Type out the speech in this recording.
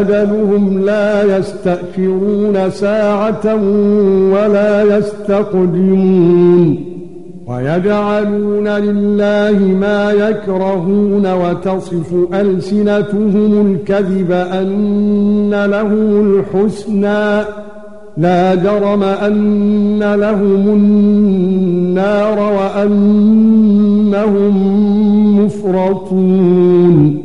أجلهم لا يستأخرون ساعة ولا يستقدمون ويجعلون لله ما يكرهون وتصف ألسنتهم الكذب أن لهم الحسنى لا جرم أن لهم النار وأنهم مفرطون